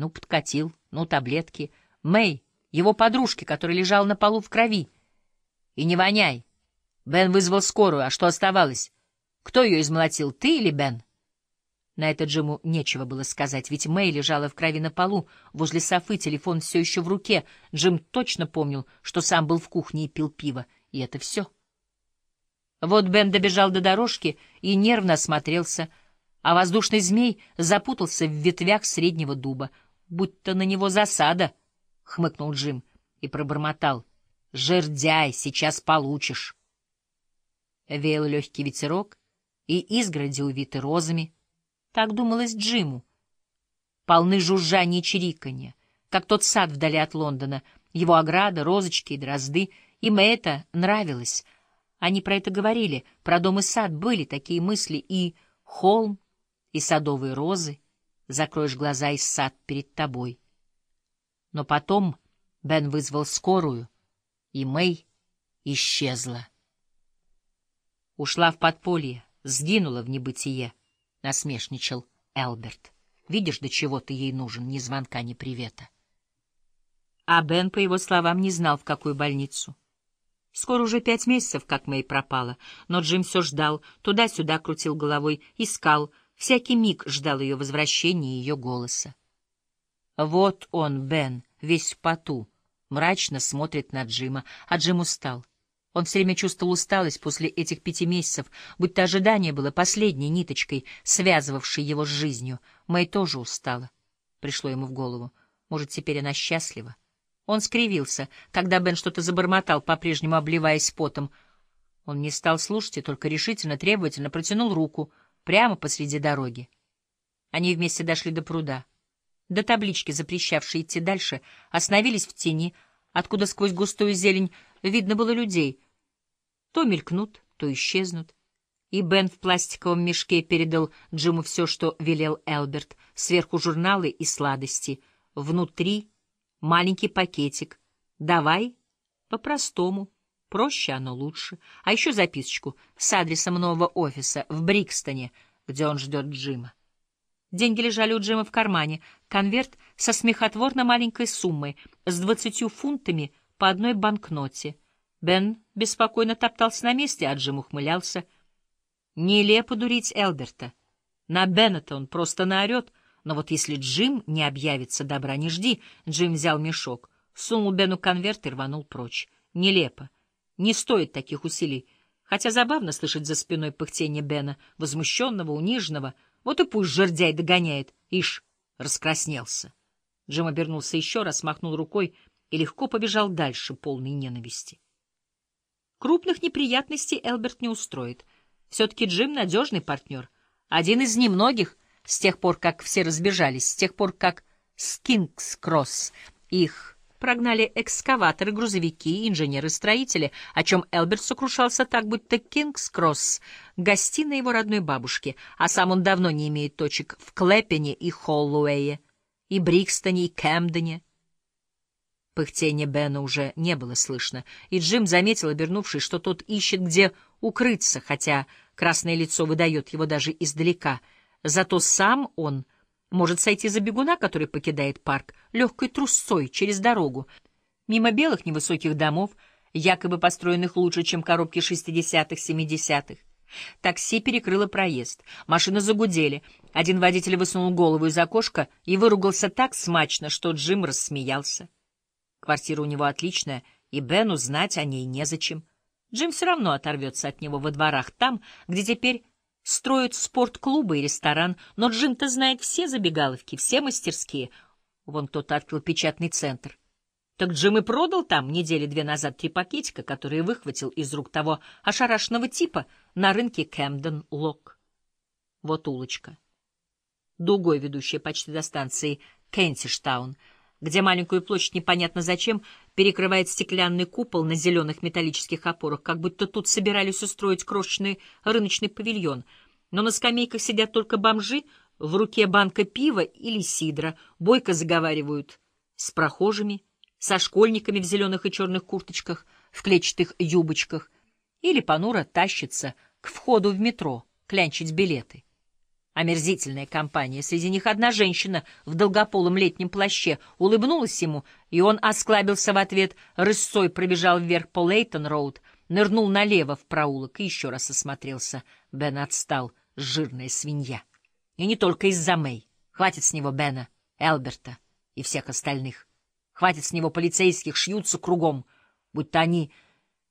Ну, подкатил, ну, таблетки. Мэй, его подружки, которая лежала на полу в крови. И не воняй. Бен вызвал скорую, а что оставалось? Кто ее измолотил, ты или Бен? На это Джиму нечего было сказать, ведь Мэй лежала в крови на полу, возле Софы, телефон все еще в руке. Джим точно помнил, что сам был в кухне и пил пиво, и это все. Вот Бен добежал до дорожки и нервно осмотрелся, а воздушный змей запутался в ветвях среднего дуба, будто на него засада, — хмыкнул Джим и пробормотал. — Жердяй, сейчас получишь. Веял легкий ветерок, и изгороди увиты розами. Так думалось Джиму. Полны жужжания и чириканья, как тот сад вдали от Лондона, его ограда, розочки и дрозды. Им это нравилось — они про это говорили, про дом и сад были такие мысли, и холм, и садовые розы. Закроешь глаза, и сад перед тобой. Но потом Бен вызвал скорую, и Мэй исчезла. Ушла в подполье, сгинула в небытие, — насмешничал Элберт. Видишь, до чего ты ей нужен, ни звонка, ни привета. А Бен, по его словам, не знал, в какую больницу. Скоро уже пять месяцев, как Мэй пропала, но Джим все ждал, туда-сюда крутил головой, искал, всякий миг ждал ее возвращения и ее голоса. Вот он, Бен, весь в поту, мрачно смотрит на Джима, а Джим устал. Он все время чувствовал усталость после этих пяти месяцев, будто ожидание было последней ниточкой, связывавшей его с жизнью. Мэй тоже устала. Пришло ему в голову. Может, теперь она счастлива? Он скривился, когда Бен что-то забормотал, по-прежнему обливаясь потом. Он не стал слушать и только решительно, требовательно протянул руку прямо посреди дороги. Они вместе дошли до пруда. До таблички, запрещавшей идти дальше, остановились в тени, откуда сквозь густую зелень видно было людей. То мелькнут, то исчезнут. И Бен в пластиковом мешке передал Джиму все, что велел Элберт, сверху журналы и сладости, внутри маленький пакетик. Давай по-простому. Проще оно лучше. А еще записочку с адресом нового офиса в Брикстоне, где он ждет Джима. Деньги лежали у Джима в кармане. Конверт со смехотворно маленькой суммой, с двадцатью фунтами по одной банкноте. Бен беспокойно топтался на месте, а Джим ухмылялся. Нелепо дурить Элберта. На Беннета он просто наорет — но вот если Джим не объявится, добра не жди. Джим взял мешок, сунул Бену конверт и рванул прочь. Нелепо. Не стоит таких усилий. Хотя забавно слышать за спиной пыхтение Бена, возмущенного, униженного. Вот и пусть жердяй догоняет. Ишь, раскраснелся. Джим обернулся еще раз, махнул рукой и легко побежал дальше, полный ненависти. Крупных неприятностей Элберт не устроит. Все-таки Джим — надежный партнер. Один из немногих, с тех пор, как все разбежались, с тех пор, как с Кингс-Кросс их прогнали экскаваторы, грузовики, инженеры-строители, о чем Элберт сокрушался так, будто Кингс-Кросс — гостиная его родной бабушки, а сам он давно не имеет точек в Клэппене и Холлуэе, и Брикстоне, и Кэмдене. Пыхтение Бена уже не было слышно, и Джим заметил, обернувшись, что тот ищет, где укрыться, хотя красное лицо выдает его даже издалека — Зато сам он может сойти за бегуна, который покидает парк, легкой трусцой через дорогу, мимо белых невысоких домов, якобы построенных лучше, чем коробки шестидесятых-семидесятых. Такси перекрыло проезд. Машины загудели. Один водитель высунул голову из окошка и выругался так смачно, что Джим рассмеялся. Квартира у него отличная, и Бену знать о ней незачем. Джим все равно оторвется от него во дворах, там, где теперь строят спортклубы и ресторан, но Джим-то знает все забегаловки, все мастерские. Вон кто-то открыл печатный центр. Так Джим и продал там недели две назад три пакетика, которые выхватил из рук того ошарашенного типа на рынке Кэмден-Лок. Вот улочка. Дугой ведущая почти до станции Кентиштаун — где маленькую площадь непонятно зачем перекрывает стеклянный купол на зеленых металлических опорах, как будто тут собирались устроить крошечный рыночный павильон. Но на скамейках сидят только бомжи, в руке банка пива или сидра, бойко заговаривают с прохожими, со школьниками в зеленых и черных курточках, в клетчатых юбочках, или понуро тащится к входу в метро, клянчить билеты. Омерзительная компания. Среди них одна женщина в долгополом летнем плаще улыбнулась ему, и он осклабился в ответ, рысцой пробежал вверх по Лейтон-роуд, нырнул налево в проулок и еще раз осмотрелся. Бен отстал, жирная свинья. И не только из-за Мэй. Хватит с него Бена, Элберта и всех остальных. Хватит с него полицейских, шьются кругом, будто они